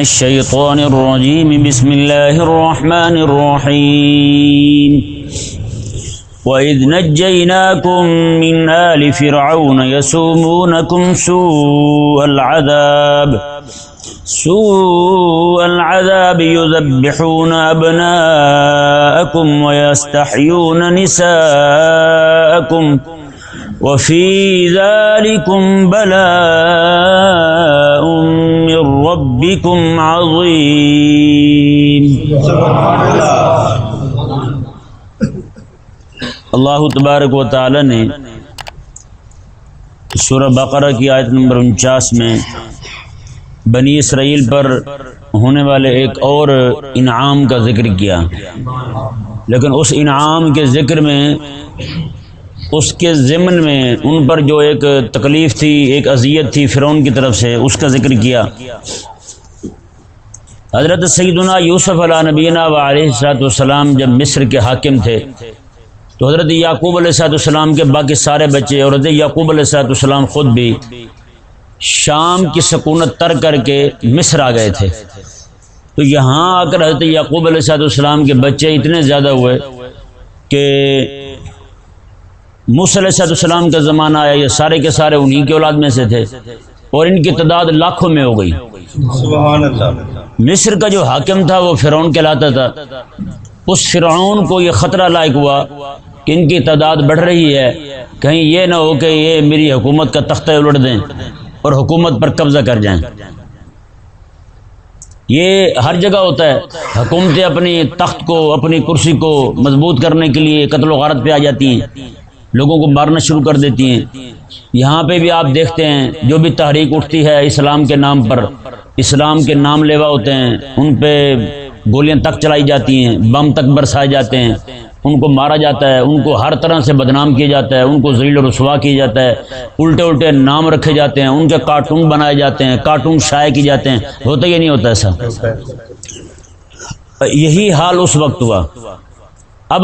الشيطان الرجيم. بسم الله الرحمن الرحيم. وإذ نجيناكم من آل فرعون يسومونكم سوء العذاب. سوء العذاب يذبحون أبناءكم ويستحيون نساءكم. وفي ذلكم بلاء من ربكم عظيم. اللہ تبارک و تعالی نے سورہ بقرہ کی آیت نمبر انچاس میں بنی اسرائیل پر ہونے والے ایک اور انعام کا ذکر کیا۔ لیکن اس انعام کے ذکر میں اس کے ضمن میں ان پر جو ایک تکلیف تھی، ایک اذیت تھی فرعون کی طرف سے، اس کا ذکر کیا۔ حضرت سیدنا یوسف علیہ نبینہ و علیہ السلاۃ والسلام جب مصر کے حاکم تھے، تو حضرت یعقوب علیہ السلاۃ والسلام کے باقی سارے بچے اور حضرت یعقوب علیہ السلاۃ والسلام خود بھی شام کی سکونت تر کر کے مصر آ گئے تھے۔ تو یہاں آ کر حضرت یعقوب علیہ السلاۃ والسلام کے بچے اتنے زیادہ ہوئے کہ موسی علیہ والسلام کا زمانہ آیا یہ سارے کے سارے انہی کے اولاد میں سے تھے اور ان کی تعداد لاکھوں میں ہو گئی۔ سبحان اللہ مصر کا جو حاکم تھا وہ فرعون کہلاتا تھا۔ اس فرعون کو یہ خطرہ لائق ہوا کہ ان کی تعداد بڑھ رہی ہے۔ کہیں یہ نہ ہو کہ یہ میری حکومت کا تختہ الٹ دیں اور حکومت پر قبضہ کر جائیں۔ یہ ہر جگہ ہوتا ہے۔ حکومتیں اپنی تخت کو اپنی کرسی کو مضبوط کرنے کے لیے قتل و غارت پہ آ جاتی ہیں۔ لوگوں کو مارنا شروع کر دیتی ہیں۔ یہاں پہ بھی آپ دیکھتے ہیں، جو بھی تحریک اٹھتی ہے اسلام کے نام پر، اسلام کے نام لیوا ہوتے ہیں۔ ان پہ گولیاں تک چلائی جاتی ہیں، بم تک برسائے جاتے ہیں۔ ان کو مارا جاتا ہے، ان کو ہر طرح سے بدنام کیا جاتا ہے، ان کو ذلیل و رسوا کیا جاتا ہے۔ الٹے الٹے نام رکھے جاتے ہیں، ان کے کارٹون بنائے جاتے ہیں، کارٹون شائع کی جاتے ہیں۔ ہوتا یہ نہیں ہوتا ایسا؟ یہی حال اس وقت ہوا۔ اب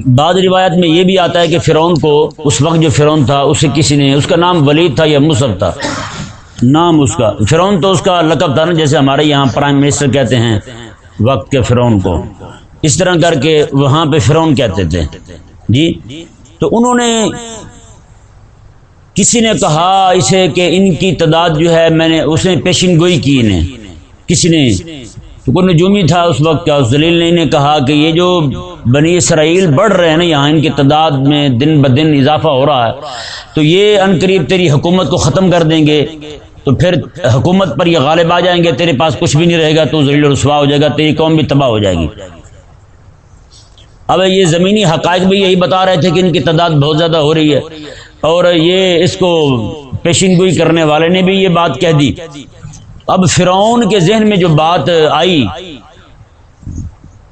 بعض روایت میں یہ بھی آتا ہے کہ فرعون کو اس وقت جو فرعون تھا، اسے کسی نے اس کا نام ولید تھا یا مصب تھا۔ نام اس کا۔ فرعون تو اس کا لقب تھا نا، جیسے ہمارے یہاں پرائم منسٹر کہتے ہیں، وقت کے فرعون کو۔ اس طرح کر کے وہاں پہ فرعون کہتے تھے۔ جی؟ تو انہوں نے کسی نے کہا اسے کہ ان کی تعداد جو ہے، میں نے اس نے پیشن گوئی کی انہیں۔ کسی نے تو کوئی نجومی تھا اس وقت کا زلیل نے انہیں کہا کہ یہ جو بنی اسرائیل بڑھ رہے ہیں نا یہاں ان کی تعداد میں دن بدن اضافہ ہو رہا ہے، تو یہ ان قریب تیری حکومت کو ختم کر دیں گے، تو پھر حکومت پر یہ غالب آ جائیں گے، تیرے پاس کچھ بھی نہیں رہے گا، تو ذلیل رسوا ہو جائے گا، تیری قوم بھی تباہ ہو جائے گی۔ اب یہ زمینی حقائق بھی یہی بتا رہے تھے کہ ان کی تعداد بہت زیادہ ہو رہی ہے، اور یہ اس کو پیشین گوئی کرنے والے نے بھی یہ بات کہہ دی۔ اب فرعون کے ذہن میں جو بات آئی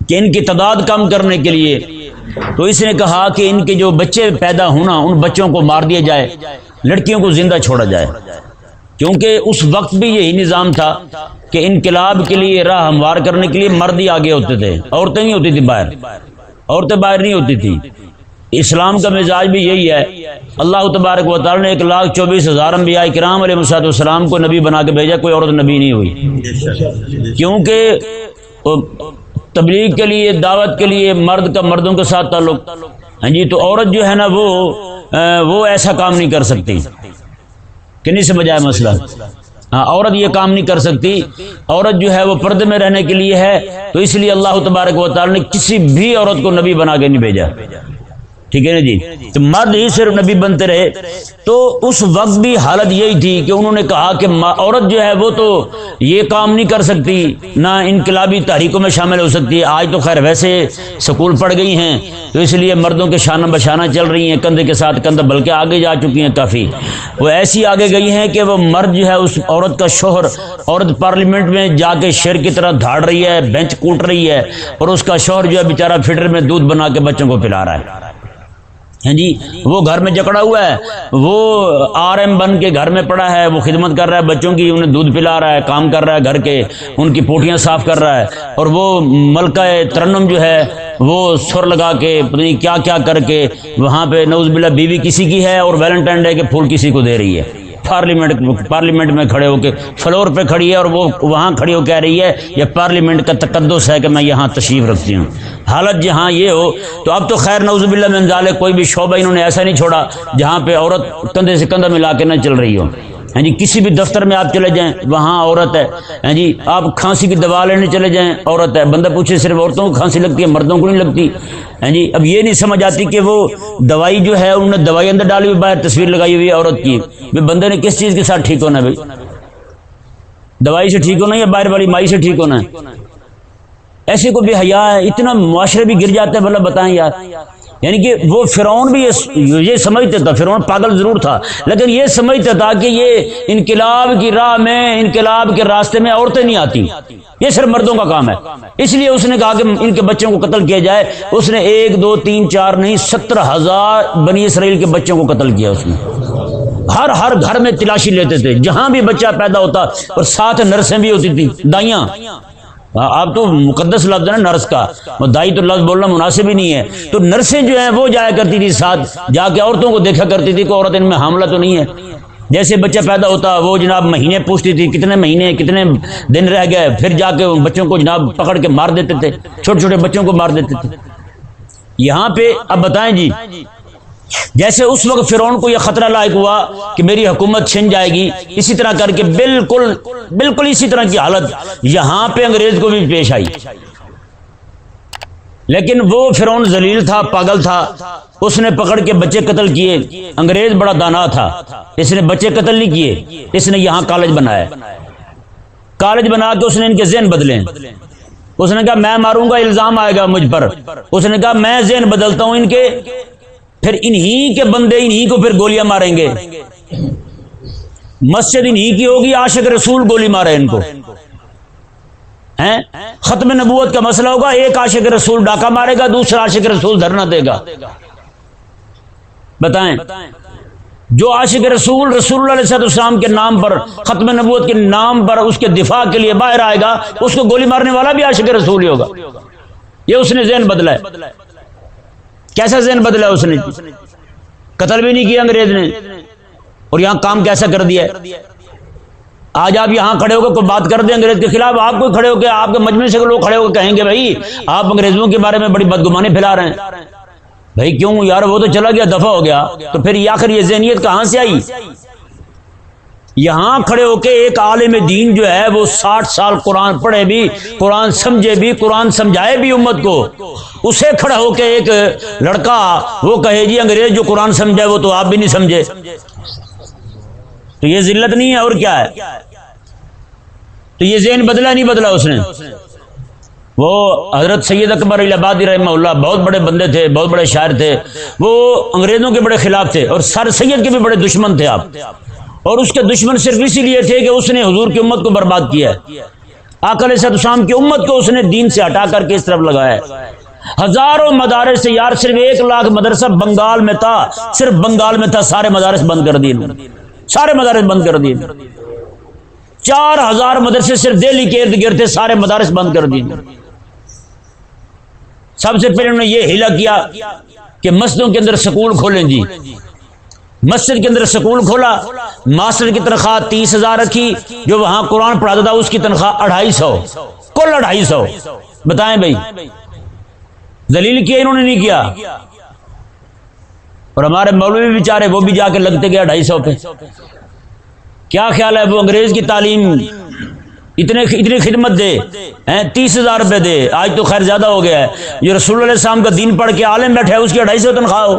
کہ ان کی تعداد کم کرنے کے لیے، تو اس نے کہا کہ ان کے جو بچے پیدا ہونا، ان بچوں کو مار دیا جائے، لڑکیوں کو زندہ چھوڑا جائے۔ کیونکہ اس وقت بھی یہی نظام تھا کہ انقلاب کے لیے، راہ ہموار کرنے کے لیے مرد ہی آگے ہوتے تھے، عورتیں نہیں ہوتی تھی باہر۔ عورتیں باہر نہیں ہوتی تھی اسلام کا مزاج بھی یہی ہے۔ اللہ تبارک و تعالی نے ایک لاکھ چوبیس ہزار انبیاء کرام علیہ مساط السلام کو نبی بنا کے بھیجا، کوئی عورت نبی نہیں ہوئی۔ کیونکہ تبلیغ کے لیے، دعوت کے لیے مرد کا مردوں کے ساتھ تعلق۔ ہاں جی تو عورت جو ہے نا وہ وہ ایسا کام نہیں کر سکتی۔ کہ نہیں سمجھایا مسئلہ۔ ہاں عورت یہ کام نہیں کر سکتی۔ عورت جو ہے وہ پردے میں رہنے کے لیے ہے۔ تو اس لیے اللہ تبارک و تعالی نے کسی بھی عورت کو نبی بنا کے نہیں بھیجا۔ ٹھیک ہے نا جی؟ تو مرد ہی صرف نبی بنتے رہے۔ تو اس وقت بھی حالت یہی تھی کہ انہوں نے کہا کہ عورت جو ہے وہ تو یہ کام نہیں کر سکتی، نہ انقلابی تحریکوں میں شامل ہو سکتی۔ ہے آج تو خیر ویسے سکول پڑ گئی ہیں، تو اس لیے مردوں کے شانہ بشانہ چل رہی ہیں۔ کندھے کے ساتھ کندھا بلکہ آگے جا چکی ہیں کافی۔ وہ ایسی آگے گئی ہیں کہ وہ مرد جو ہے اس عورت کا شوہر عورت پارلیمنٹ میں جا کے شیر کی طرح دھاڑ رہی ہے، بینچ کوٹ رہی ہے اور اس کا شوہر جو ہے بیچارہ فٹر میں دودھ بنا کے بچوں کو پلا رہا ہے۔ ہاں جی وہ گھر میں جکڑا ہوا ہے، وہ آر ایم بن کے گھر میں پڑا ہے، وہ خدمت کر رہا ہے، بچوں کی انہیں دودھ پلا رہا ہے، کام کر رہا ہے گھر کے، ان کی پوٹیاں صاف کر رہا ہے، اور وہ ملکہ ترنم جو ہے، وہ سر لگا کے، پتہ نہیں کیا کیا کر کے، وہاں پہ نوز بلا بیوی کسی کی ہے اور ویلنٹائن ڈے کے پھول کسی کو دے رہی ہے۔ پارلیمنٹ پارلیمنٹ میں کھڑے ہو کے فلور پہ کھڑی ہے اور وہ وہاں کھڑی ہو کہہ رہی ہے، یہ پارلیمنٹ کا تقدس ہے کہ میں یہاں تشریف رکھتی ہوں۔ حالت جہاں یہ ہو، تو اب تو خیر نوز باللہ منظال کوئی بھی شعبہ انہوں نے ایسا نہیں چھوڑا جہاں پہ عورت کندھے سے کندھا ملا کے نہ چل رہی ہو۔ ہاں جی کسی بھی دفتر میں آپ چلے جائیں، وہاں عورت ہے۔ ہاں جی آپ کھانسی کی دوا لینے چلے جائیں، عورت ہے۔ بندہ پوچھے، صرف عورتوں کو کھانسی لگتی ہے، مردوں کو نہیں لگتی؟ ہاں جی اب یہ نہیں سمجھ آتی کہ وہ دوائی جو ہے، انہوں نے دوائی اندر ڈالی ہوئی، باہر تصویر لگائی ہوئی ہے عورت کی۔ بندے نے کس چیز کے ساتھ ٹھیک ہونا بھائی دوائی سے ٹھیک ہونا یا باہر والی مائی سے ٹھیک ہونا ہے؟ ایسے کو بھی حیا ہے، اتنا معاشرے بھی گر جاتے ہیں مطلب بتائیں یار۔ یعنی کہ وہ فرعون بھی یہ سمجھتے تھا فرعون پاگل ضرور تھا لیکن یہ سمجھتا تھا کہ یہ انقلاب کی راہ میں انقلاب کے راستے میں عورتیں نہیں آتی یہ صرف مردوں کا کام ہے۔ اس لیے اس نے کہا کہ ان کے بچوں کو قتل کیا جائے۔ اس نے ایک دو تین چار نہیں ستر ہزار بنی اسرائیل کے بچوں کو قتل کیا اس نے۔ ہر ہر گھر میں تلاشی لیتے تھے۔ جہاں بھی بچہ پیدا ہوتا اور ساتھ نرسیں بھی ہوتی تھی دائیاں۔ ہاں، آپ تو مقدس لفظ ہے نا، نرس کا۔ دائی تو لفظ بولنا مناسب ہی نہیں ہے۔ تو نرسیں جو ہیں، وہ جایا کرتی تھی ساتھ۔ جا کے عورتوں کو دیکھا کرتی تھی کہ عورت ان میں حاملہ تو نہیں ہے۔ جیسے بچہ پیدا ہوتا، وہ جناب مہینے پوچھتی تھی، کتنے مہینے، کتنے دن رہ گئے؟ پھر جا کے بچوں کو جناب پکڑ کے مار دیتے تھے۔ چھوٹے چھوٹے بچوں کو مار دیتے تھے۔ یہاں پہ، اب بتائیں جی جیسے اس وقت فرعون کو یہ خطرہ لائق ہوا کہ میری حکومت چھن جائے گی، اسی طرح کر کے بالکل بالکل اسی طرح کی حالت یہاں پہ انگریز کو بھی پیش آئی۔ لیکن وہ فرعون ذلیل تھا، پاگل تھا۔ اس نے پکڑ کے بچے قتل کیے۔ انگریز بڑا دانا تھا۔ اس نے بچے قتل نہیں کیے، اس نے یہاں کالج بنایا۔ کالج بنا کے اس نے ان کے ذہن بدلے۔ اس نے کہا، میں ماروں گا، الزام آئے گا مجھ پر۔ اس نے کہا، میں ذہن بدلتا ہوں ان کے۔ پھر انہی کے بندے انہی کو پھر گولیاں ماریں گے۔ مسجد انہی کی ہوگی، عاشق رسول گولی مارے ان کو۔ ختم نبوت کا مسئلہ ہوگا، ایک عاشق رسول ڈاکہ مارے گا، دوسرا عاشق رسول دھرنا دے گا۔ بتائیں؟ جو عاشق رسول رسول اللہ علیہ السلام کے نام پر، ختم نبوت کے نام پر اس کے دفاع کے لیے باہر آئے گا، اس کو گولی مارنے والا بھی عاشق رسول ہی ہوگا۔ یہ اس نے ذہن بدلا ہے۔ کیسا ذہن بدلا اس نے؟ قتل بھی نہیں کیا انگریز نے۔ اور یہاں کام کیسا کر دیا آج آپ یہاں کھڑے ہو کے کوئی بات کر دیں انگریز کے خلاف؟ آپ کو کھڑے ہو کے آپ کے مجموعے سے لوگ کھڑے ہو کے کہیں گے بھائی، آپ انگریزوں کے بارے میں بڑی بدگمانی پھیلا رہے ہیں۔ بھائی کیوں یار وہ تو چلا گیا دفع ہو گیا۔ تو پھر آخر یہ ذہنیت کہاں سے آئی؟ یہاں کھڑے ہو کے ایک عالم دین جو ہے وہ ساٹھ سال قرآن پڑھے بھی، قرآن سمجھے بھی، قرآن سمجھائے بھی امت کو۔ اسے کھڑا ہو کے ایک لڑکا وہ کہے جی انگریز جو قرآن سمجھائے وہ تو آپ بھی نہیں سمجھے۔ تو یہ ذلت نہیں ہے اور کیا ہے؟ تو یہ ذہن بدلا نہیں بدلا اس نے۔ وہ حضرت سید اکبر آبادی رحمہ اللہ بہت بڑے بندے تھے، بہت بڑے شاعر تھے۔ وہ انگریزوں کے بڑے خلاف تھے اور سر سید کے بھی بڑے دشمن تھے آپ۔ اور اس کے دشمن صرف اسی لیے تھے کہ اس نے حضور کی امت کو برباد کیا ہے۔ آکل صدام کی امت کو اس نے دین سے ہٹا کر کے اس طرف لگایا ہے۔ ہزاروں مدارس سے یار، صرف ایک لاکھ مدرسہ بنگال میں تھا۔ صرف بنگال میں تھا، سارے مدارس بند کر دیے سارے مدارس بند کر دیے چار ہزار مدرسے صرف دہلی کے ارد گرد تھے، سارے مدارس بند کر دیے سب سے پہلے انہوں نے یہ ہلا کیا کہ مسجدوں کے اندر سکول کھولیں جی۔ مسجد کے اندر سکول کھولا ماسٹر کی تنخواہ تیس ہزار رکھی، جو وہاں قرآن پڑھاتا تھا اس کی تنخواہ اڑھائی سو، کل اڑھائی سو۔ بتائیں بھائی دلیل کیا، انہوں نے نہیں کیا؟ اور ہمارے مولوی بیچارے، وہ بھی جا کے لگتے گئے اڑھائی سو پہ۔ کیا خیال ہے وہ انگریز کی تعلیم؟ اتنے اتنی خدمت دے تیس ہزار روپے دے۔ آج تو خیر زیادہ ہو گیا ہے۔ جو رسول اللہ علیہ السلام کا دین پڑھ کے عالم بیٹھے، اس کی اڑھائی سو تنخواہ ہو۔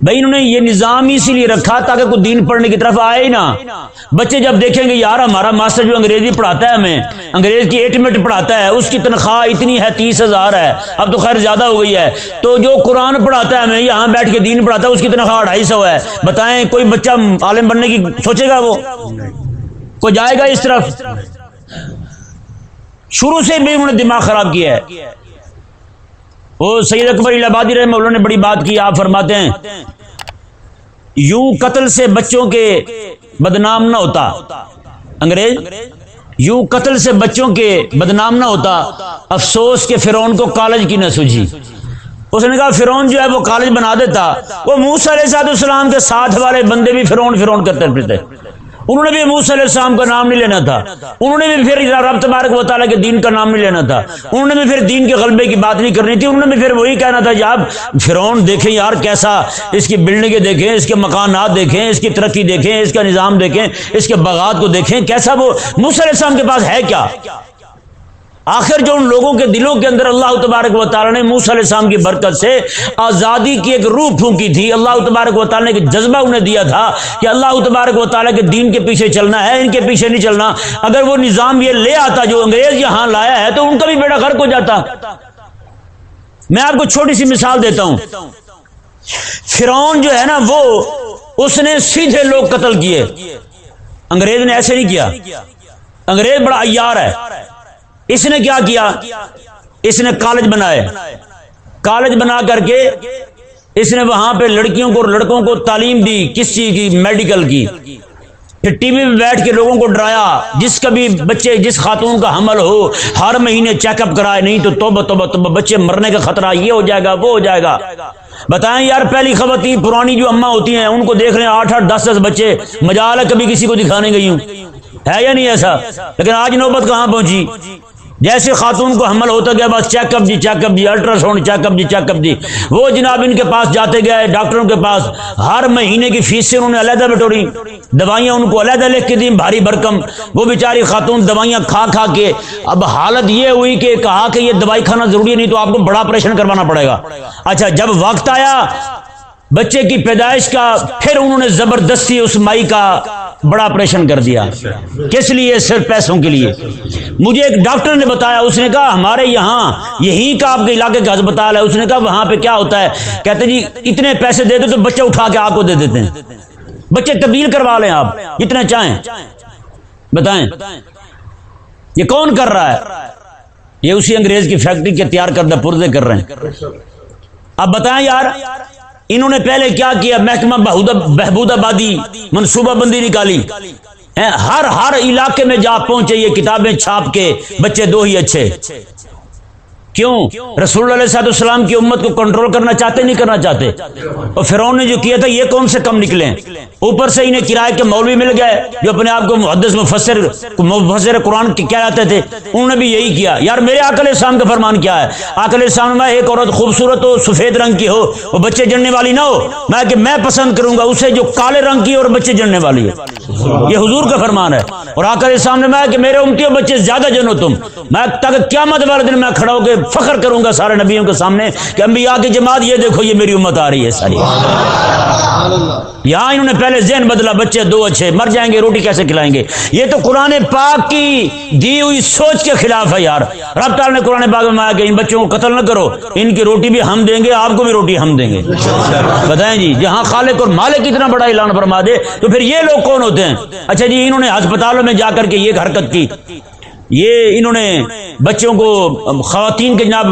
بھائی انہوں نے یہ نظام اسی لیے رکھا تاکہ کوئی دین پڑھنے کی طرف آئے ہی نہ۔ بچے جب دیکھیں گے، یار ہمارا ماسٹر جو انگریزی پڑھاتا ہے ہمیں، انگریز کی ایٹمنٹ پڑھاتا ہے، اس کی تنخواہ اتنی ہے، تیس ہزار ہے، اب تو خیر زیادہ ہو گئی ہے۔ تو جو قرآن پڑھاتا ہے ہمیں، یہاں بیٹھ کے دین پڑھاتا ہے، اس کی تنخواہ اڑھائی سو ہے۔ بتائیں کوئی بچہ عالم بننے کی سوچے گا وہ؟ کوئی جائے گا اس طرف؟ شروع سے بھی انہوں نے دماغ خراب کیا ہے۔ وہ سید اکبر آبادی رحمہ اللہ نے بڑی بات کی، آپ فرماتے ہیں، یوں قتل سے بچوں کے بدنام نہ ہوتا۔ انگریز، یوں قتل سے بچوں کے بدنام نہ ہوتا۔ افسوس کے فرون کو کالج کی نہ سوجی اس نے کہا فرون جو ہے وہ کالج بنا دیتا۔ وہ موسیٰ علیہ السلام کے ساتھ والے بندے بھی فرون فرون کرتے پھرتے۔ انہوں نے بھی موسیٰ علیہ السلام کا نام نہیں لینا تھا۔ انہوں نے بھی پھر رب تبارک و تعالیٰ کے دین کا نام نہیں لینا تھا۔ انہوں نے بھی پھر دین کے غلبے کی بات نہیں کرنی تھی۔ انہوں نے بھی پھر وہی کہنا تھا جب فرعون دیکھیں یار کیسا، اس کی بلڈنگیں دیکھیں، اس کے مکانات دیکھیں، اس کی ترقی دیکھیں، اس کا نظام دیکھیں، اس کے باغات کو دیکھیں، کیسا وہ موسیٰ علیہ السلام کے پاس ہے کیا؟ آخر جو ان لوگوں کے دلوں کے اندر اللہ تبارک و تعالیٰ نے موسیٰ علیہ السلام کی برکت سے آزادی کی ایک روح پھونکی تھی، اللہ تبارک و تعالیٰ نے ایک جذبہ انہیں دیا تھا کہ اللہ تبارک و تعالیٰ کے دین کے پیچھے چلنا ہے، ان کے پیچھے نہیں چلنا۔ اگر وہ نظام یہ لے آتا، جو انگریز یہاں لایا ہے، تو ان کا بھی بیڑا غرق ہو جاتا۔ میں آپ کو چھوٹی سی مثال دیتا ہوں۔ فرعون جو ہے نا، وہ اس نے سیدھے لوگ قتل کیے۔ انگریز نے ایسے نہیں کیا۔ انگریز بڑا ایار ہے۔ اس نے کیا کیا؟ اس نے کالج بنائے۔ کالج بنا کر کے اس نے وہاں پہ لڑکیوں کو اور لڑکوں کو تعلیم دی، کس چیز کی؟ میڈیکل کی۔ پھر ٹی وی میں بیٹھ کے لوگوں کو ڈرایا، جس کا بھی بچے، جس خاتون کا حمل ہو، ہر مہینے چیک اپ کرائے، نہیں تو توبہ توبہ توبہ، بچے مرنے کا خطرہ یہ ہو جائے گا، وہ ہو جائے گا۔ بتائیں یار، پہلی خبر تھی، پرانی جو اما ہوتی ہیں، ان کو دیکھ رہے ہیں آٹھ آٹھ، دس دس بچے۔ مجال ہے، کبھی کسی کو دکھانے گئی ہوں۔ ہے یا نہیں ایسا؟ لیکن آج نوبت کہاں پہنچی؟ جیسے خاتون کو حمل ہوتا گیا، بس چیک اپ جی چیک اپ جی الٹرا ساؤنڈ چیک اپ جی چیک اپ جی۔ وہ جناب ان کے پاس جاتے گئے ڈاکٹروں کے پاس۔ ہر مہینے کی فیس سے انہوں نے علیحدہ بٹوری۔ دوائیاں ان کو علیحدہ لکھ کے دی بھاری بھرکم وہ بیچاری خاتون دوائیاں کھا کھا کے۔ اب حالت یہ ہوئی کہ کہا کہ یہ دوائی کھانا ضروری نہیں تو آپ کو بڑا آپریشن کروانا پڑے گا۔ اچھا جب وقت آیا، بچے کی پیدائش کا، پھر انہوں نے زبردستی اس مائی کا بڑا آپریشن کر دیا۔ کس لیے؟ صرف پیسوں کے لیے۔ مجھے ایک ڈاکٹر نے بتایا، اس نے کہا، ہمارے یہاں یہی کا آپ کے علاقے کا ہسپتال ہے۔ اس نے کہا، وہاں پہ کیا ہوتا ہے؟ کہتے جی اتنے پیسے دے دو تو بچے اٹھا کے آپ کو دے دیتے ہیں۔ بچے تبدیل کروا لیں آپ جتنے چاہیں۔ بتائیں۔ یہ کون کر رہا ہے؟ یہ اسی انگریز کی فیکٹری کے تیار کردہ پردے کر رہے ہیں۔ اب بتائیں یار۔ انہوں نے پہلے کیا کیا؟ محکمہ بہبود آبادی منصوبہ بندی نکالی۔ ہر ہر علاقے میں جا پہنچے، یہ کتابیں چھاپ کے بچے دو ہی اچھے۔ کیوں؟ رسول اللہ علیہ السلام کی امت کو کنٹرول کرنا چاہتے نہیں کرنا چاہتے؟ اور فرعون نے جو کیا تھا، یہ کون سے کم نکلے اوپر سے انہیں کرائے کے مولوی مل گئے، جو اپنے آپ کو محدث، مفسر مفسر قرآن کیا جاتے تھے، انہوں نے بھی یہی کیا۔ یار، میرے آکل اسلام کا فرمان کیا ہے؟ آکل اسلام میں ایک عورت خوبصورت ہو، سفید رنگ کی ہو، وہ بچے جننے والی نہ ہو۔ میں کہ میں پسند کروں گا، اسے جو کالے رنگ کی اور بچے جننے والی ہے۔ یہ حضور کا فرمان ہے۔ اور آکل اسلام نے میں کہ میرے امتیوں بچے زیادہ جنو تم۔ میں تک قیامت والے دن میں کھڑا ہو کے فخر کروں گا سارے نبیوں کے سامنے کہ انبیاء کی جماعت یہ دیکھو یہ میری امت آ رہی ہے ساری۔ یہاں انہوں نے پہلے ذہن بدلا بچے دو اچھے مر جائیں گے روٹی کیسے کھلائیں گے؟ یہ تو قرآن پاک کی دی ہوئی سوچ کے خلاف ہے یار۔ رب تعالیٰ نے قرآن پاک میں کہ ان بچوں کو قتل نہ کرو ان کی روٹی بھی ہم دیں گے آپ کو بھی روٹی ہم دیں گے۔ بتائیں جی جہاں خالق اور مالک اتنا بڑا اعلان فرما دے تو پھر یہ لوگ کون ہوتے ہیں؟ اچھا جی انہوں نے ہسپتالوں میں جا کر کے یہ حرکت کی۔ یہ انہوں نے بچوں کو خواتین کے جناب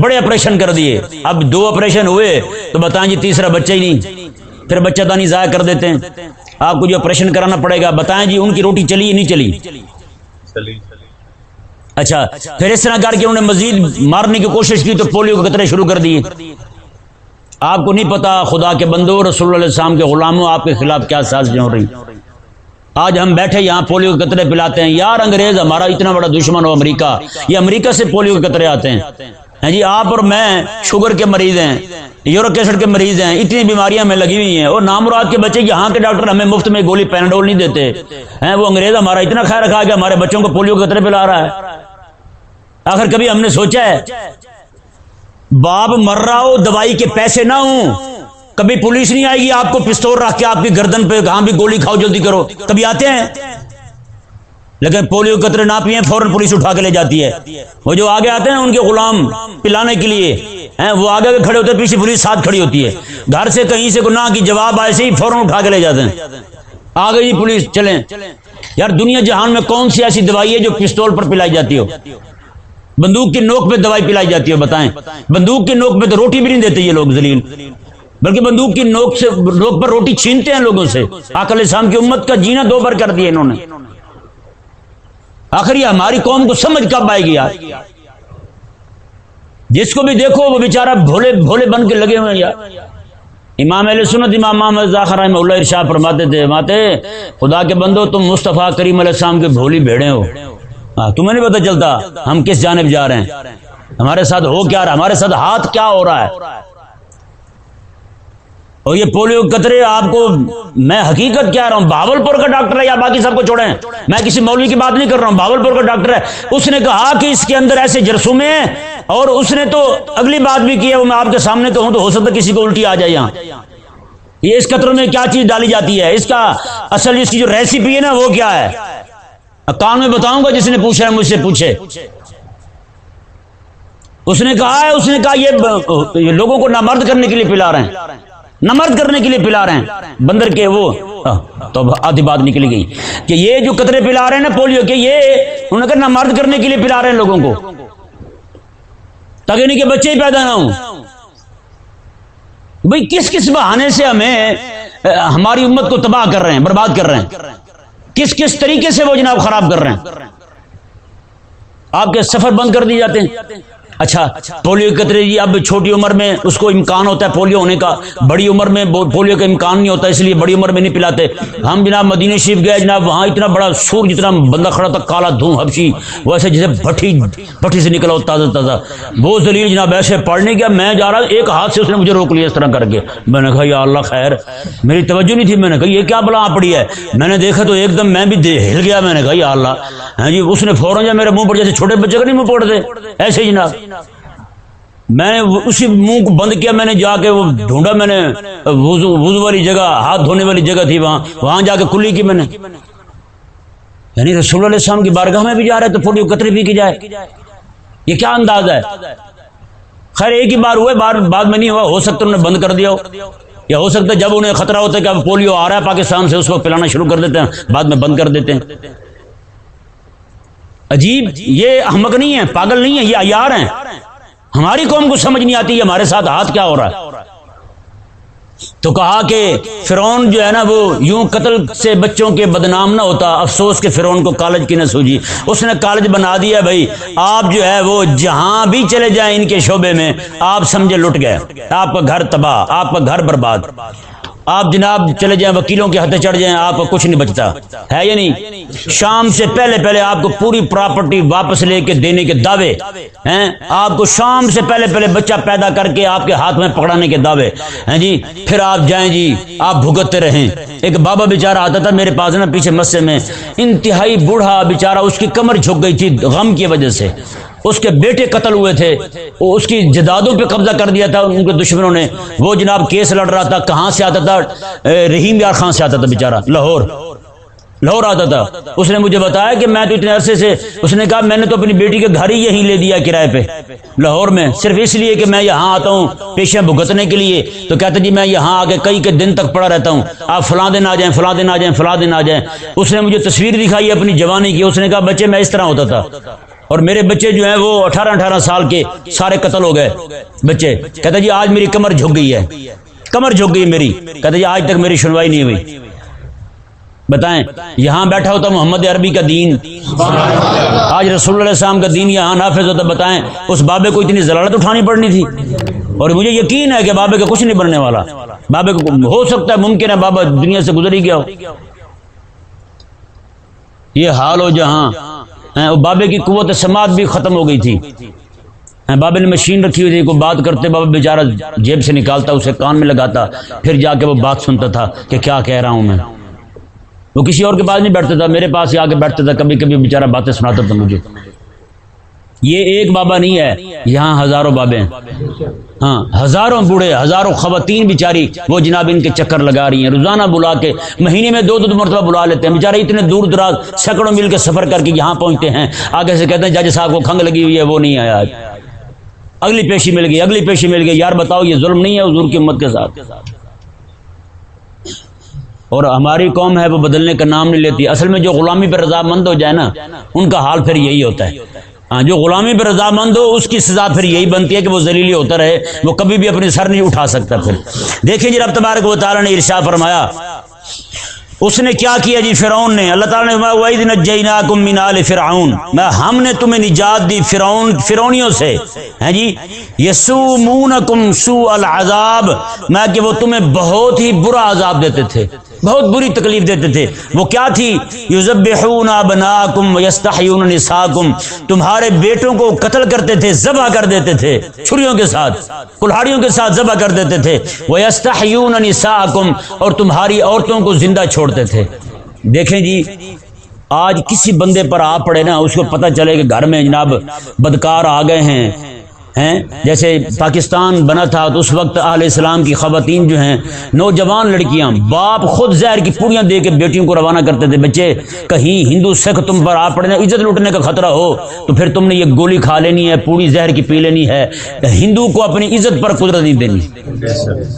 بڑے آپریشن کر دیے۔ اب دو آپریشن ہوئے تو بتائیں جی تیسرا بچہ ہی نہیں۔ پھر بچہ دانی ضائع کر دیتے ہیں۔ آپ کو جو آپریشن کرانا پڑے گا بتائیں جی ان کی روٹی چلی نہیں چلی۔ اچھا پھر اس طرح کر کے انہوں نے مزید مارنے کی کوشش کی تو پولیو کے قطرے شروع کر دیے۔ آپ کو نہیں پتا خدا کے بندو رسول اللہ علیہ السلام کے غلاموں آپ کے خلاف کیا سازشیں ہو رہی۔ آج ہم بیٹھے یہاں پولیو کے قطرے پلاتے ہیں۔ یار انگریز، ہمارا اتنا بڑا دشمن ہو امریکہ۔ یہ امریکہ سے پولیو کے قطرے آتے ہیں۔ جی آپ اور میں شوگر کے مریض ہیں، یورک ایسڈ کے مریض ہیں، اتنی بیماریاں میں لگی ہوئی ہیں۔ اور نامراد کے بچے، یہاں کے ڈاکٹر ہمیں مفت میں گولی پینڈول نہیں دیتے۔ ہیں وہ انگریز، ہمارا اتنا خیال رکھا کہ ہمارے بچوں کو پولیو کے قطرے پلا رہا ہے۔ آخر کبھی ہم نے سوچا ہے، باپ مر رہا ہو، دوائی کے پیسے نہ ہوں۔ کبھی پولیس نہیں آئے گی، آپ کو پستول رکھ کے آپ کی گردن پہ کہاں بھی گولی کھاؤ، جلدی کرو۔ کبھی آتے ہیں؟ لیکن پولیو قطرے نہ پیے فوراً پولیس اٹھا کے لے جاتی ہے۔ وہ جو آگے آتے ہیں، ان کے غلام پلانے کے لیے وہ آگے کھڑے ہوتے ہیں، پیچھے پولیس ساتھ کھڑی ہوتی ہے۔ گھر سے کہیں سے نہ کی جواب آئے سے ہی فوراً اٹھا کے لے جاتے ہیں۔ آگے جی پولیس، چلیں۔ یار دنیا جہان میں کون سی ایسی دوائی ہے جو پستول پر پلائی جاتی ہو؟ بندوق کی نوک پہ دوائی پلائی جاتی ہو، بتائیں۔ بندوق کی نوک پہ تو روٹی بھی نہیں دیتے یہ لوگ زلیل بلکہ بندوق کی نوک سے نوک پر روٹی چھینتے ہیں لوگوں سے۔ آکل اسلام کی امت کا جینا دو بار کر دیا انہوں نے۔ آخر یہ ہماری قوم کو سمجھ کب آئے گی یار؟ جس کو بھی دیکھو وہ بیچارہ بھولے بھولے بن کے لگے ہوئے ہیں یار۔ امام علیہ سنت، امام محمد ذاخر رحمہ اللہ ارشاد فرماتے تھے ماتے خدا کے بندو، تم مصطفیٰ کریم علیہ السلام کے بھولی بھیڑے ہو۔ ہاں تمہیں نہیں پتہ چلتا ہم کس جانب جا رہے ہیں۔ ہمارے ساتھ ہو کیا رہا ہمارے ساتھ ہاتھ کیا ہو رہا ہے؟ اور یہ پولیو قطرے آپ کو میں حقیقت کیا رہا ہوں باول پور کا ڈاکٹر ہے یا باقی سب کو چھوڑیں؟ میں کسی مولوی کی بات نہیں کر رہا ہوں باول پور کا ڈاکٹر ہے۔ اس نے کہا کہ اس کے اندر ایسے جرسومے ہیں اور اس نے تو اگلی بات بھی کی ہے، وہ میں آپ کے سامنے کہوں تو ہو سکتا ہے کسی کو الٹی آ جائے یہاں۔ یہ اس قطروں میں کیا چیز ڈالی جاتی ہے؟ اس کا اصل اس کی جو ریسیپی ہے نا، وہ کیا ہے؟ کان میں بتاؤں گا، جس نے پوچھا ہے مجھ سے پوچھے۔ اس نے کہا ہے، اس نے کہا یہ لوگوں کو نامرد کرنے کے لیے پلا رہے ہیں۔ نمرد کرنے کے لیے پلا رہے ہیں۔ بندر کے وہ تو آدھی بات نکل گئی۔ کہ یہ جو قطرے پلا رہے ہیں نا پولیو کے، یہ انہوں نے کہا نمرد کرنے کے لیے پلا رہے ہیں لوگوں کو۔ تاکہ ان کے بچے ہی پیدا نہ ہوں۔ بھائی کس کس بہانے سے ہمیں ہماری امت کو تباہ کر رہے ہیں، برباد کر رہے ہیں۔ کس کس طریقے سے وہ جناب خراب کر رہے ہیں؟ آپ کے سفر بند کر دیے جاتے ہیں۔ اچھا پولیو قطرے جی اب چھوٹی عمر میں اس کو امکان ہوتا ہے پولیو ہونے کا۔ بڑی عمر میں پولیو کا امکان نہیں ہوتا، اس لیے بڑی عمر میں نہیں پلاتے۔ ہم جناب مدینہ شریف گئے، جناب، وہاں اتنا بڑا سور جتنا بندہ کھڑا تھا، کالا دھوں حبشی، ویسے جیسے بھٹی بھٹی سے نکلا ہو، تازہ تازہ۔ وہ دلیل جناب ایسے پڑھنے گیا، میں جا رہا ایک ہاتھ سے اس نے مجھے روک لیا، اس طرح کر کے۔ میں نے کہا، یا اللہ، خیر۔ میری توجہ نہیں تھی، میں نے کہا، یہ کیا بلا پڑی ہے؟ میں نے دیکھا تو ایک دم میں بھی ہل گیا، میں نے کہا، یا اللہ۔ ہاں جی اس نے فوراً جا میرے منہ پر، جیسے چھوٹے بچے کا نہیں منہ پڑ دے ایسے جناب۔ میں نے اسی منہ کو بند کیا، میں نے جا کے وہ ڈھونڈا، میں نے وضو والی جگہ، ہاتھ دھونے والی جگہ تھی وہاں۔ وہاں جا کے کلی کی میں نے۔ یعنی رسول اللہ السلام کی بارگاہ میں بھی جا رہے تو پوری قطر بھی کی جائے۔ یہ کیا انداز ہے؟ خیر، ایک ہی بار ہوئے، بار بعد میں نہیں ہوا۔ ہو سکتا انہوں نے بند کر دیا ہو۔ یا ہو سکتا ہے جب انہیں خطرہ ہوتا ہے کہ اب پولیو آ رہا ہے، پاکستان سے اس کو پلانا شروع کر دیتے ہیں، بعد میں بند کر دیتے ہیں۔ عجیب، یہ احمق نہیں ہے پاگل نہیں ہے یہ ایار ہیں۔ ہماری قوم کو سمجھ نہیں آتی ہمارے ساتھ ہاتھ کیا ہو رہا ہے۔ تو کہا کہ فرون جو ہے نا وہ یوں قتل سے بچوں کے بدنام نہ ہوتا، افسوس کے فرون کو کالج کی نہ سوجی۔ اس نے کالج بنا دیا بھائی۔ آپ جو ہے وہ جہاں بھی چلے جائیں ان کے شعبے میں، آپ سمجھے لٹ گئے۔ آپ کا گھر تباہ، آپ کا گھر برباد۔ آپ جناب چلے جائیں، وکیلوں کے ہاتھے چڑھ جائیں، آپ کو کچھ نہیں بچتا۔ ہے یا نہیں؟ شام سے پہلے پہلے آپ کو پوری پراپرٹی واپس لے کے دینے کے دعوے، ہیں؟ آپ کو شام سے پہلے پہلے بچہ پیدا کر کے آپ کے ہاتھ میں پکڑانے کے دعوے، ہیں جی؟ پھر آپ جائیں جی آپ بھگتتے رہیں۔ ایک بابا بےچارا آتا تھا میرے پاس نا پیچھے مسے میں، انتہائی بوڑھا بےچارا اس کی کمر جھک گئی تھی غم کی وجہ سے۔ اس کے بیٹے قتل ہوئے تھے۔ وہ اس کی جدادوں پہ قبضہ کر دیا تھا۔ ان کے دشمنوں نے۔ وہ جناب کیس لڑ رہا تھا۔ کہاں سے آتا تھا؟ رحیم یار خان سے آتا تھا بیچارہ۔ لاہور۔ لاہور آتا تھا۔ اس نے مجھے بتایا کہ میں تو اتنے عرصے سے اس نے کہا، میں نے تو اپنی بیٹی کے گھر ہی یہیں لے دیا کرائے پہ۔ لاہور میں۔ صرف اس لیے کہ میں یہاں آتا ہوں پیشیاں بھگتنے کے لیے۔ تو کہتے جی میں یہاں آ کے کئی کے دن تک پڑا رہتا ہوں۔ آپ فلاں دن آ جائیں، فلاں دن آ جائیں، فلاں دن آ جائیں۔ اس نے مجھے تصویر دکھائی اپنی جوانی کی۔ اس نے کہا، بچے، میں اس طرح ہوتا تھا۔ اور میرے بچے جو ہیں وہ اٹھارہ اٹھارہ سال کے سارے قتل ہو گئے۔ بچے کہتے جی آج میری کمر جھک گئی ہے۔ کمر جھک گئی میری۔ کہتے جی آج تک میری سنوائی نہیں ہوئی۔ بتائیں، یہاں بیٹھا ہوتا محمد عربی کا دین۔ آج رسول اللہ السلام کا دین یہاں نافذ ہوتا بتائیں، اس بابے کو اتنی ضلالت اٹھانی پڑنی تھی۔ اور مجھے یقین ہے کہ بابے کا کچھ نہیں بننے والا۔ بابے کو ہو سکتا ہے ممکن ہے بابا دنیا سے گزر ہی گیا ہو۔ یہ حال ہو جہاں بابے کی قوت سماعت بھی ختم ہو گئی تھی۔ بابے نے مشین رکھی ہوئی تھی، کوئی بات کرتے، بابا بیچارہ جیب سے نکالتا، اسے کان میں لگاتا، پھر جا کے وہ بات سنتا تھا کہ کیا کہہ رہا ہوں میں۔ وہ کسی اور کے پاس نہیں بیٹھتا تھا، میرے پاس ہی آ کے بیٹھتا تھا، کبھی کبھی بیچارہ باتیں سناتا تھا مجھے۔ یہ ایک بابا نہیں ہے، یہاں ہزاروں بابے ہیں۔ ہاں ہزاروں بوڑھے، ہزاروں خواتین بیچاری وہ جناب ان کے چکر لگا رہی ہیں۔ روزانہ بلا کے مہینے میں دو دو مرتبہ بلا لیتے ہیں۔ بیچارے اتنے دور دراز سینکڑوں مل کے سفر کر کے یہاں پہنچتے ہیں۔ آگے سے کہتے ہیں جج صاحب کو کھنگ لگی ہوئی ہے، وہ نہیں آیا اگلی پیشی مل گئی، اگلی پیشی مل گئی۔ یار بتاؤ، یہ ظلم نہیں ہے حضور کی امت کے ساتھ۔ اور ہماری قوم ہے، وہ بدلنے کا نام نہیں لیتی۔ اصل میں جو غلامی پہ رضامند ہو جائے نا، ان کا حال پھر یہی ہوتا ہے۔ ہاں جو غلامی پہ رضامند ہو، اس کی سزا پھر یہی بنتی ہے کہ وہ ذلیلی ہوتا رہے، وہ کبھی بھی اپنے سر نہیں اٹھا سکتا پھر۔ دیکھیں جی رب تبارک و تعالیٰ نے ارشا فرمایا، اس نے کیا کیا جی؟ فرعون نے۔ اللہ تعالیٰ نے وَإِذْ نَجَّيْنَاكُم مِّنْ آلِ فرعون میں، ہم نے تمہیں نجات دی فرعون، فرعونیوں سے۔ ہیں جی؟ یسومونکم سوء العذاب میں کہ وہ تمہیں بہت ہی برا عذاب دیتے تھے۔ بہت بری تکلیف دیتے تھے۔ وہ کیا تھی؟ یذبحون ابناکم ویستحیون نساکم۔ تمہارے بیٹوں کو قتل کرتے تھے، ذبح کر دیتے تھے۔ چھریوں کے ساتھ، کلہاڑیوں کے ساتھ ذبح کر دیتے تھے۔ ویستحیون نساکم۔ اور تمہاری عورتوں کو زندہ چھوڑتے تھے۔ دیکھیں جی آج کسی بندے پر آ پڑے نا، اس کو پتہ چلے کہ گھر میں جناب بدکار آ گئے ہیں۔ ہیں؟ جیسے پاکستان بنا تھا تو اس وقت اہل اسلام کی خواتین جو ہیں، نوجوان لڑکیاں باپ خود زہر کی پوریاں دے کے بیٹیوں کو روانہ کرتے تھے۔ بچے، کہیں ہندو سکھ تم پر آ پڑنے، عزت لوٹنے کا خطرہ ہو، تو پھر تم نے یہ گولی کھا لینی ہے پوری زہر کی پی لینی ہے۔ ہندو کو اپنی عزت پر قدرت نہیں دینی۔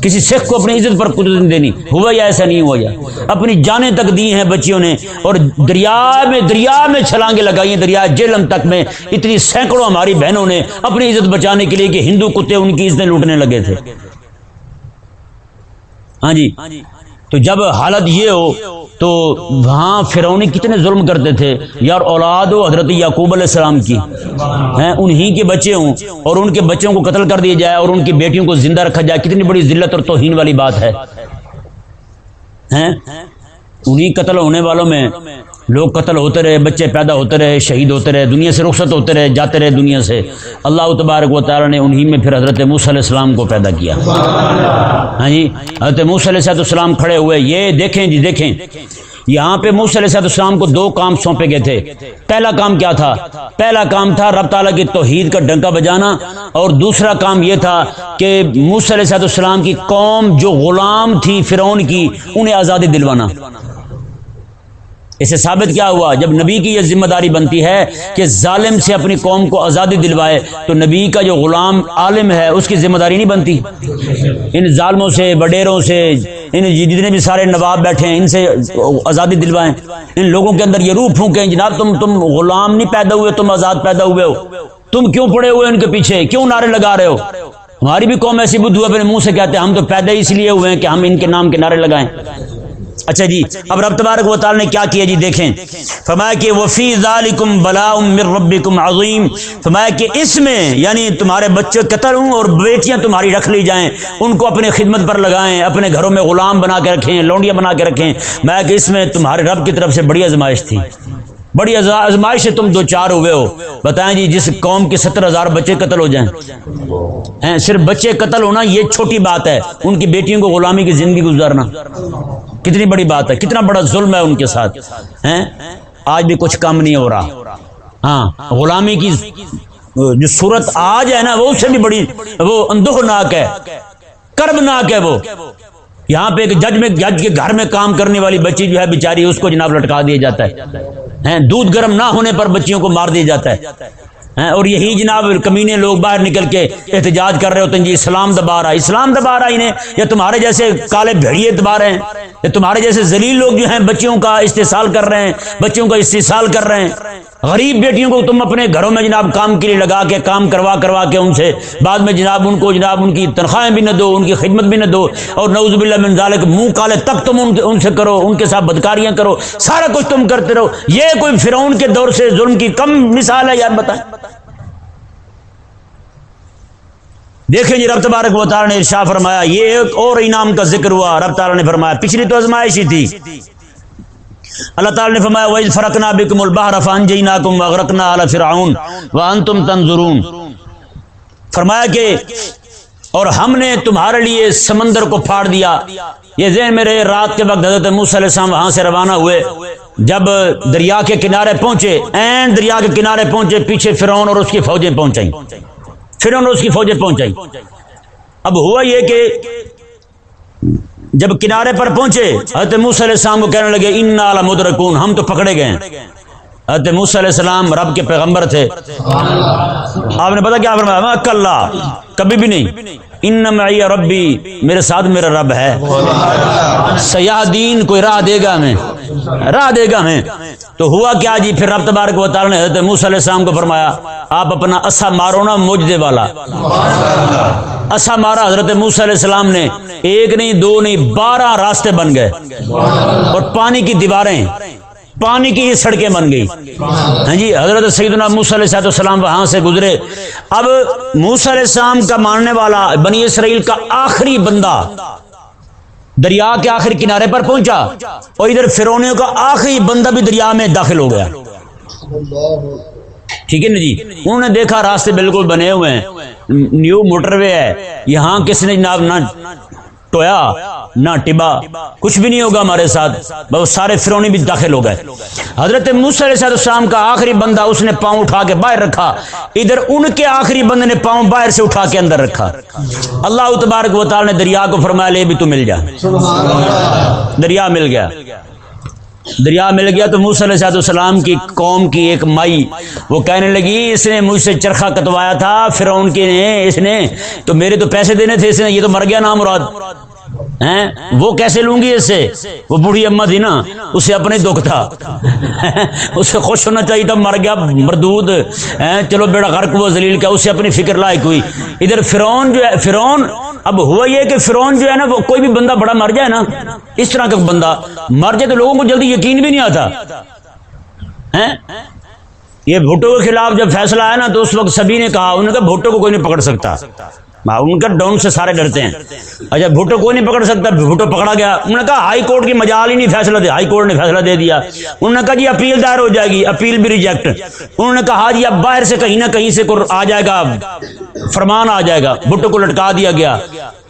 کسی سکھ کو اپنی عزت پر قدرت نہیں دینی۔ ہوا یا ایسا نہیں ہوا یا؟ اپنی جانیں تک دی ہیں بچیوں نے اور دریا میں دریا میں چھلانگیں لگائی ہیں۔ دریا جیلم تک میں اتنی سینکڑوں ہماری بہنوں نے اپنی عزت بچ بچانے کے لیے کہ ہندو کتے ان کی عزتیں لوٹنے لگے تھے۔ ہاں جی۔ تو جب حالت یہ ہو، تو وہاں فرونی کتنے ظلم کرتے تھے۔ یار، اولاد ہو حضرت یعقوب علیہ السلام کی۔ ہیں، انہی کے بچے ہوں۔ اور ان کے بچوں کو قتل کر دیا جائے اور ان کی بیٹیوں کو زندہ رکھا جائے۔ کتنی بڑی ذلت اور توہین والی بات ہے۔ ہیں، انہی قتل ہونے والوں میں لوگ قتل ہوتے رہے، بچے پیدا ہوتے رہے، شہید ہوتے رہے، دنیا سے رخصت ہوتے رہے، جاتے رہے دنیا سے۔ اللہ تبارک و تعالیٰ نے انہی میں پھر حضرت موسیٰ علیہ السلام کو پیدا کیا۔ ہاں جی؟ حضرت موسیٰ علیہ السلام کھڑے ہوئے۔ یہ دیکھیں جی دیکھیں۔ یہاں پہ موسیٰ علیہ السلام کو دو کام سونپے گئے تھے۔ پہلا کام کیا تھا؟ پہلا کام تھا رب تعالیٰ کی توحید کا ڈنکا بجانا۔ اور دوسرا کام یہ تھا کہ موسیٰ علیہ السلام کی قوم جو غلام تھی فرعون کی، انہیں آزادی دلوانا۔ اسے ثابت کیا ہوا، جب نبی کی یہ ذمہ داری بنتی ہے کہ ظالم سے اپنی قوم کو آزادی دلوائے، تو نبی کا جو غلام عالم ہے، اس کی ذمہ داری نہیں بنتی۔ ان ظالموں سے، بڈیروں سے، ان جی جتنے بھی سارے نواب بیٹھے ہیں، ان سے آزادی دلوائیں۔ ان لوگوں کے اندر یہ روح پھونکیں جناب، تم تم غلام نہیں پیدا ہوئے، تم آزاد پیدا ہوئے ہو۔ تم کیوں پڑے ہوئے ان کے پیچھے؟ کیوں نعرے لگا رہے ہو؟ ہماری بھی قوم ایسی بدھ اپنے منہ سے کہتے ہیں، ہم تو پیدا اس لیے ہوئے ہیں کہ ہم ان کے نام کے نعرے لگائیں۔ اچھا جی اب رب تبارک و تعالی نے کیا کیا جی دیکھیں۔ فرمایا کہ وفی ذالکم بلا من ربکم عظیم۔ فرمایا کہ اس میں یعنی تمہارے بچے قتل ہوں اور بیٹیاں تمہاری رکھ لی جائیں، ان کو اپنے خدمت پر لگائیں، اپنے گھروں میں غلام بنا کے رکھیں، لونڈیاں بنا کے رکھیں۔ میں کہ اس میں تمہارے رب کی طرف سے بڑی آزمائش تھی۔ بڑی آزمائش سے تم دو چار ہوئے ہو۔ بتائیں جی جس قوم کے ستر ہزار بچے قتل ہو جائیں۔ صرف بچے قتل ہونا یہ چھوٹی بات ہے۔ ان کی بیٹیوں کو غلامی کی زندگی گزارنا۔ کتنی بڑی بات ہے، کتنا بڑا ظلم ہے ان کے ساتھ، ہیں؟ آج بھی کچھ کم نہیں ہو رہا۔ ہاں غلامی کی جو صورت آج ہے نا، وہ اس سے بھی بڑی، وہ اندوہ ناک ہے کرب ناک ہے وہ۔ یہاں پہ ایک جج میں، جج کے گھر میں کام کرنے والی بچی جو ہے بیچاری، اس کو جناب لٹکا دیا جاتا ہے۔ دودھ گرم نہ ہونے پر بچیوں کو مار دیا جاتا ہے۔ اور یہی جناب کمینے لوگ باہر نکل کے احتجاج کر رہے ہوتے ہیں جی اسلام دبا رہا اسلام دبا رہا انہیں۔ یا تمہارے جیسے کالے بھیڑیے دبا رہے ہیں۔ یا تمہارے جیسے ذلیل لوگ جو ہیں، بچیوں کا استحصال کر رہے ہیں بچوں کا استحصال کر رہے ہیں۔ غریب بیٹیوں کو تم اپنے گھروں میں جناب کام کے لیے لگا کے کام کروا کروا کے ان سے بعد میں جناب ان کو جناب ان کی تنخواہیں بھی نہ دو، ان کی خدمت بھی نہ دو اور نوز باللہ من ذالک منہ کالے تک تم ان سے کرو، ان کے ساتھ بدکاریاں کرو، سارا کچھ تم کرتے رہو۔ یہ کوئی فرعون کے دور سے ظلم کی کم مثال ہے، یار بتائیں۔ دیکھیں جی رب تبارک و تعالی نے ارشاد فرمایا، یہ ایک اور انعام کا ذکر ہوا، رب نے فرمایا، پچھلی تو ازمائش ہی تھی۔ اللہ تعالی نے فرمایا، وَإِذْ فَرَقْنَا بِكُمُ الْبَحْرَ فَأَنْجَيْنَاكُمْ وَأَغْرَقْنَا آلَ فِرْعَوْنَ وَأَنْتُمْ تَنْظُرُونَ. فرمایا کہ اور ہم نے تمہارے لیے سمندر کو پھاڑ دیا۔ یہ ذہن میں رہے، رات کے وقت حضرت موسیٰ علیہ السلام وہاں سے روانہ ہوئے۔ جب دریا کے کنارے پہنچے این دریا کے کنارے پہنچے، پیچھے فرعون اور اس کی فوجیں پہنچائیں۔ فرعون اور اس کی فوجیں پہنچائیں۔ اب ہوا یہ کہ جب کنارے پر پہنچے، حضرت موسیٰ علیہ السلام کو کہنے لگے ان مدرکون ہم تو پکڑے گئے حضرت موسیٰ علیہ السلام رب کے پیغمبر تھے۔ آپ نے پتا کیا فرمایا؟ میں اللہ، کبھی بھی نہیں۔ ان معی ربی، میرے ساتھ میرا رب ہے۔ سیاح دین کوئی راہ دے گا ہمیں۔ راہ دے گا ہمیں۔ تو ہوا کیا جی؟ پھر رب تبارک و تعالی نے حضرت موسی علیہ السلام کو فرمایا، آپ اپنا اسا مارو نا مجدے والا۔ اسا مارا حضرت موسی علیہ السلام نے۔ ایک نہیں، دو نہیں، بارہ راستے بن گئے۔ اور پانی کی دیواریں، پانی کی ہی سڑکیں بن گئی۔ ہاں جی حضرت سیدنا موسی علیہ صاحب السلام وہاں سے گزرے۔ اب موسی علیہ السلام کا ماننے والا بنی اسرائیل کا آخری بندہ دریا کے آخری کنارے پر پہنچا اور ادھر فرونیوں کا آخری بندہ بھی دریا میں داخل ہو گیا۔ ٹھیک ہے نا جی؟ انہوں نے دیکھا راستے بالکل بنے ہوئے ہیں۔ نیو موٹر وے ہے۔ یہاں کس نے جناب نہ ٹویا، نہ ٹبا، کچھ بھی نہیں ہوگا ہمارے ساتھ۔ بہت سارے فرونی بھی داخل ہو گئے۔ حضرت علیہ السلام کا آخری بندہ اس نے پاؤں اٹھا کے باہر رکھا۔ ادھر ان کے آخری بندے نے پاؤں باہر سے اٹھا کے اندر رکھا۔ اللہ تبارک و تعالی نے دریا کو فرمایا، لے بھی تو مل جا۔ دریا مل گیا۔ دریا مل گیا تو موسی علیہ السلام کی قوم کی ایک مائی، وہ کہنے لگی، اس نے مجھ سے چرخا کتوایا تھا، فرعون کے نے، اس نے، تو میرے تو پیسے دینے تھے، اس نے، یہ تو مر گیا نام مراد۔ وہ کیسے لوں گی اس سے؟ وہ بوڑھی اما تھی نا، اسے اپنے دکھ تھا۔ اسے خوش ہونا چاہیے تھا، مر گیا مردود۔ چلو بیڑا غرق وہ ذلیل کیا، اسے اپنی فکر لائق ہوئی۔ ادھر فرعون جو ہے، فرعون اب ہوا یہ کہ فرعون جو ہے نا وہ کوئی بھی بندہ بڑا مر جائے نا، اس طرح کا بندہ مر جائے تو لوگوں کو جلدی یقین بھی نہیں آتا۔ یہ بھٹو کے خلاف جب فیصلہ آیا نا تو اس وقت سبھی نے کہا، انہوں نے کہا بھٹو کو کوئی نہیں پکڑ سکتا۔ ان کا ڈاؤن سے سارے ڈرتے ہیں۔ اچھا بھٹو کوئی نہیں پکڑ سکتا، بھٹو پکڑا گیا۔ انہوں نے کہا، ہائی کورٹ کی مجال ہی نہیں، فیصلہ دے۔ ہائی کورٹ نے فیصلہ دے دیا۔ انہوں نے کہا جی اپیل دائر ہو جائے گی، اپیل بھی ریجیکٹ انہوں نے کہا جی اب باہر سے کہیں نہ کہیں سے آ جائے گا، فرمان آ جائے گا، بھٹو کو لٹکا دیا گیا۔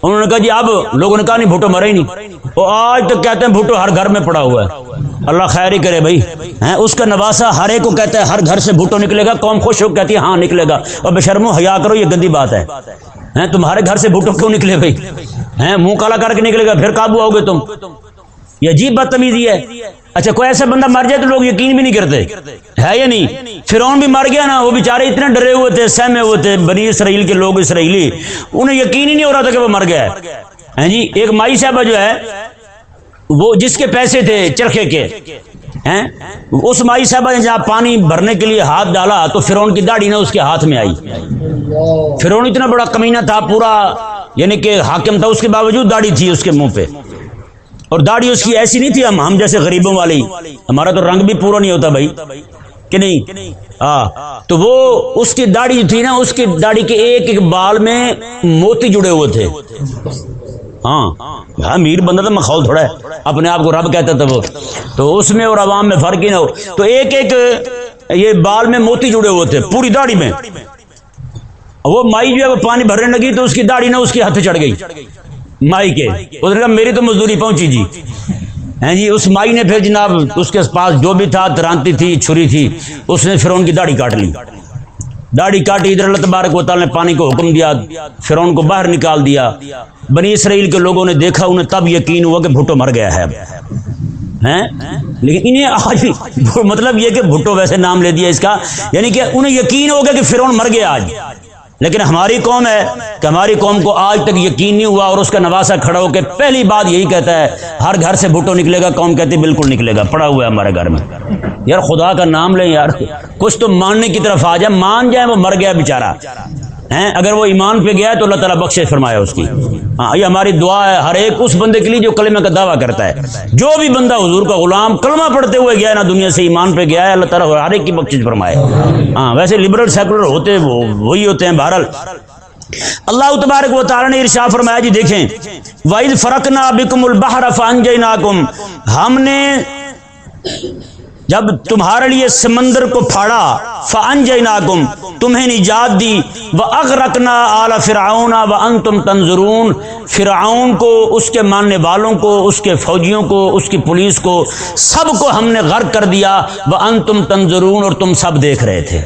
انہوں نے کہا جی اب لوگوں نے کہا، نہیں، بھٹو مرے ہی نہیں۔ وہ آج تک کہتے ہیں، بھٹو ہر گھر میں پڑا ہوا ہے۔ اللہ خیر ہی کرے بھائی۔ اس کا نواسا ہر ایک کو کہتا ہے، ہر گھر سے بھٹو نکلے گا، قوم خوش ہو کہتی ہے ہاں نکلے گا۔ اور بشرمو حیا کرو، یہ گندی بات ہے۔ ہیں تمہارے گھر سے بھٹو کیوں نکلے بھائی؟ ہیں؟ منہ کالا کر کے نکلے گا، پھر قابو آؤ گے تم۔ یہ عجیب بدتمیزی ہے۔ اچھا کوئی ایسا بندہ مر جائے تو لوگ یقین بھی نہیں کرتے۔ ہے یا نہیں؟ فرعون بھی مر گیا نا، وہ بیچارے اتنے ڈرے ہوئے تھے، سہمے ہوئے تھے، بنی اسرائیل کے لوگ اسرائیلی۔ انہیں یقین ہی نہیں ہو رہا تھا کہ وہ مر گیا ہے۔ جی ایک مائی صاحبہ جو ہے، وہ جس کے پیسے تھے چرخے کے ہیں؟ اس مائی صاحبہ نے جہاں پانی بھرنے کے لیے ہاتھ ڈالا تو فرعون کی داڑھی نہ اس کے ہاتھ میں آئی۔ فرعون اتنا بڑا کمینہ تھا، پورا یعنی کہ حاکم تھا، اس کے باوجود داڑھی تھی اس کے منہ پہ۔ اور داڑھی اس کی ایسی نہیں تھی، ہم ہم جیسے غریبوں والی۔ ہمارا تو رنگ بھی پورا نہیں ہوتا بھائی۔ کہ نہیں؟ ہاں۔ تو وہ اس کی داڑھی جو تھی نا، اس کی داڑھی کے ایک ایک بال میں موتی جڑے ہوئے تھے۔ ہاں امیر بندہ تو ماحول تھوڑا ہے، اپنے آپ کو رب کہتا تھا وہ تو اس میں اور عوام میں فرق ہی نہ ہو۔ تو ایک ایک یہ بال میں موتی جڑے ہوئے تھے، پوری داڑھی میں۔ وہ مائی جو ہے وہ پانی بھرنے لگی تو اس کی داڑھی نہ، اس کے ہاتھ چڑھ گئی۔ مائی کے۔ اس نے کہا، میری تو مزدوری پہنچی جی۔ ہیں جی اس مائی نے پھر جناب، اس کے پاس جو بھی تھا درانتی تھی، چھری تھی، اس نے پھر ان کی داڑھی کاٹ لی۔ داڑھی کاٹی ادھر اللہ تبارک و تعالیٰ نے پانی کو حکم دیا، فرعون کو باہر نکال دیا۔ بنی اسرائیل کے لوگوں نے دیکھا، انہیں تب یقین ہوا کہ بھٹو مر گیا ہے۔ لیکن انہیں آج مطلب یہ کہ بھٹو ویسے نام لے دیا اس کا یعنی کہ انہیں یقین ہو گیا کہ فرعون مر گیا آج۔ لیکن ہماری قوم ہے کہ ہماری قوم کو آج تک یقین نہیں ہوا اور اس کا نواسا کھڑا ہو کے پہلی بات یہی کہتا ہے، ہر گھر سے بھٹو نکلے گا، قوم کہتی بالکل نکلے گا، پڑا ہوا ہے ہمارے گھر میں۔ یار خدا کا نام لیں یار، کچھ تو ماننے کی طرف آ جائے مان جائے وہ مر گیا بےچارا ہیں؟ اگر وہ ایمان پہ گیا تو اللہ تعالیٰ بخش فرمایا اس کی۔ ہاں یہ ہماری دعا ہے، ہر ایک اس بندے کے لیے جو کلمہ کا دعویٰ کرتا ہے۔ جو بھی بندہ حضور کا غلام کلمہ پڑھتے ہوئے گیا ہے نا دنیا سے ایمان پہ گیا ہے، اللہ تعالیٰ ہر ایک کی بخش فرمائے۔ ہاں ویسے لبرل سیکولر ہوتے وہ وہی ہوتے ہیں بہرحال۔ اللہ تبارک و تعالی نے ارشاد فرمایا جی دیکھیں، وَإِذْ فَرَقْنَا بِكُمُ الْبَحْرَ فَأَنْجَيْنَاكُمْ۔ ہم نے جب تمہارے لیے سمندر کو پھاڑا فن جیناکم تمہیں نجات دی وہ اگ رکنا اعلی فرعون و ان تم تنظرون، فرعون کو، اس کے ماننے والوں کو، اس کے فوجیوں کو، اس کی پولیس کو، سب کو ہم نے غرق کر دیا وہ ان تم تنظرون، اور تم سب دیکھ رہے تھے۔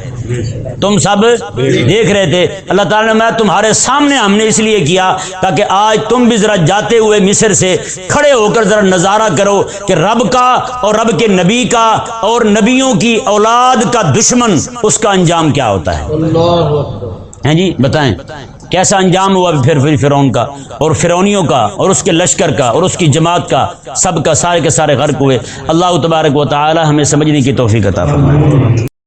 تم سب دیکھ رہے تھے۔ اللہ تعالیٰ نے میں تمہارے سامنے ہم نے اس لیے کیا تاکہ آج تم بھی ذرا جاتے ہوئے مصر سے کھڑے ہو کر ذرا نظارہ کرو کہ رب کا اور رب کے نبی کا اور نبیوں کی اولاد کا دشمن اس کا انجام کیا ہوتا ہے؟ جی بتائیں۔ کیسا انجام ہوا پھر پھر فرعون کا؟ اور فرونیوں کا اور اس کے لشکر کا اور اس کی جماعت کا؟ سب کا سارے کے سارے غرق ہوئے۔ اللہ تبارک و تعالی ہمیں سمجھنے کی توفیق عطا فرمائے۔